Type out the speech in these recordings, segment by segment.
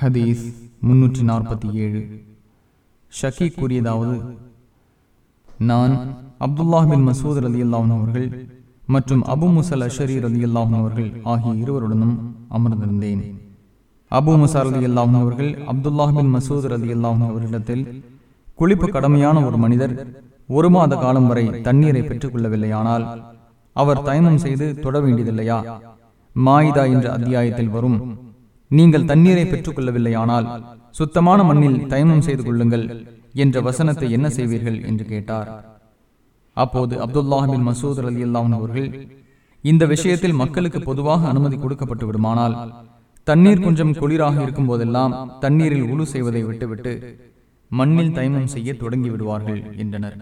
ஹதீஸ் முன்னூற்றி நாற்பத்தி ஏழு. ஷக்கி கூறியதாவது நான் அப்துல்லாஹ் பின் மசூத் அலி அல்லாஹன் அவர்கள் மற்றும் அபு முசல் அஷரி அலி அல்லாஹன் அவர்கள் ஆகிய இருவருடனும் அமர்ந்திருந்தேன். அபு முசா அலி அல்லாஹன் அவர்கள் அப்துல்லாஹ் பின் மசூத் அலி அல்லாஹன் அவர்களிடத்தில் குளிப்பு கடமையான ஒரு மனிதர் ஒரு மாத காலம் வரை தண்ணீரை பெற்றுக் கொள்ளவில்லையானால் அவர் தயமம் செய்து தொட வேண்டியதில்லையா? மாயிதா என்ற அத்தியாயத்தில் வரும் நீங்கள் தண்ணீரை பெற்றுக் கொள்ளவில்லையானால் சுத்தமான மண்ணில் தயமம் செய்து கொள்ளுங்கள் என்ற வசனத்தை என்ன செய்வீர்கள் என்று கேட்டார். அப்போது அப்துல்லாஹின் மசூத் அலி அல்லாஹன் அவர்கள் இந்த விஷயத்தில் மக்களுக்கு பொதுவாக அனுமதி கொடுக்கப்பட்டு விடுமானால் தண்ணீர் கொஞ்சம் குளிராக இருக்கும் போதெல்லாம் தண்ணீரில் உழு செய்வதை விட்டுவிட்டு மண்ணில் தைமம் செய்ய தொடங்கி விடுவார்கள் என்றனர்.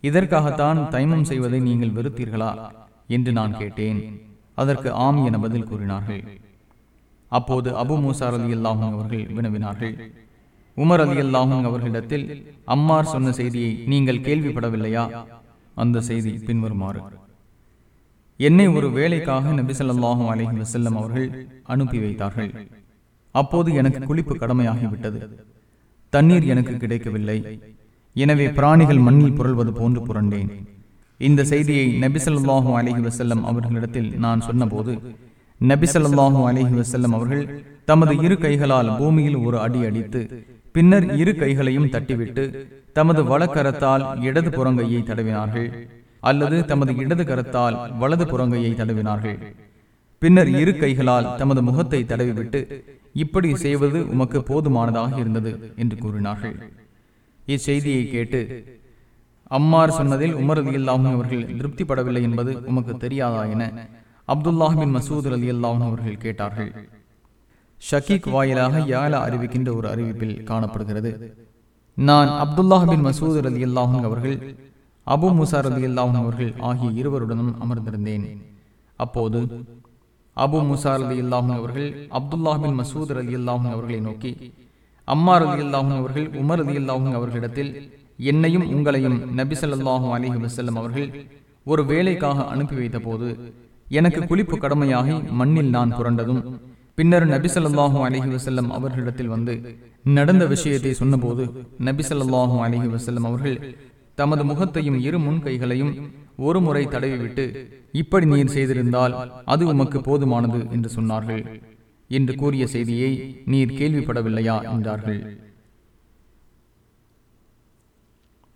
இதற்காகத்தான் தைமம் செய்வதை நீங்கள் வெறுத்தீர்களா? என்று நான் கேட்டேன். அதற்கு ஆம் என பதில் கூறினார்கள். அப்போது அபு மூசார் அலி அல்லாஹும் அவர்கள் வினவினார்கள். உமர் அலி அல்லாஹும் அவர்களிடத்தில் அம்மார் சொன்ன செய்தியை நீங்கள் கேள்விப்படவில்லையா? அந்த செய்தி பின்வருமாறு. என்னை ஒரு வேலைக்காக நபிசல்லாஹும் அலஹி வசல்லம் அவர்கள் அனுப்பி வைத்தார்கள். அப்போது எனக்கு குளிப்பு கடமையாகிவிட்டது. தண்ணீர் எனக்கு கிடைக்கவில்லை. எனவே பிராணிகள் மண்ணில் புரள்வது போன்று புரண்டேன். இந்த செய்தியை நபிசல்லாஹு அலஹி வசல்லம் அவர்களிடத்தில் நான் சொன்னபோது நபிசல்லாஹு அலஹி வசல்லம் அவர்கள் தமது இரு கைகளால் பூமியில் ஒரு அடி அடித்து பின்னர் இரு கைகளையும் தட்டிவிட்டு தமது வலக்கரத்தால் இடது புறங்கையை தடவினார்கள் அல்லது தமது இடது கரத்தால் வலது புறங்கையை தடவினார்கள். பின்னர் இரு கைகளால் தமது முகத்தை தடவிவிட்டு இப்படி செய்வது உமக்கு போதுமானதாக இருந்தது என்று கூறினார்கள். இச்செய்தியை கேட்டு அம்மார் சொன்னதில் உமரது இல்லாமல் அவர்கள் திருப்திப்படவில்லை என்பது உமக்கு தெரியாதா என அப்துல்லாஹின் மசூத் அலி அல்லாஹன் அவர்கள் கேட்டார்கள் ஷக்கீக் வாயிலாக யாலா அறிவிக்கின்ற ஒரு அறிவிப்பில் காணப்படுகிறது. நான் அப்துல்லாஹின் மசூத் அலி அல்லாஹன் அவர்கள் அபு முசார் அலி அல்லாஹன் அவர்கள் ஆகிய இருவருடனும் அமர்ந்திருந்தேன். அப்போது அபு முசார் அலி அல்லாஹன் அவர்கள் அப்துல்லாஹின் மசூத் அலி அல்லாஹன் அவர்களை நோக்கி அம்மா அலி அல்லாஹன் அவர்கள் உமர் அலி அல்லாஹன் அவர்களிடத்தில் என்னையும் உங்களையும் நபிசல்லாஹூ அலிஹி வசல்லம் அவர்கள் ஒரு வேலைக்காக அனுப்பி வைத்த போது எனக்கு குளிப்பு கடமையாகி மண்ணில் நான் புரண்டதும் பின்னர் நபிசல்லாஹூ அலிஹி வசல்லம் அவர்களிடத்தில் வந்து நடந்த விஷயத்தை சொன்னபோது நபிசல்லாஹூ அலிஹி வசல்லம் அவர்கள் தமது முகத்தையும் இரு முன் கைகளையும் ஒரு முறை தடவிவிட்டு இப்படி நீர் செய்திருந்தால் அது உமக்கு போதுமானது என்று சொன்னார்கள். என்று கூறிய செய்தியை நீர் கேள்விப்படவில்லையா என்றார்கள்.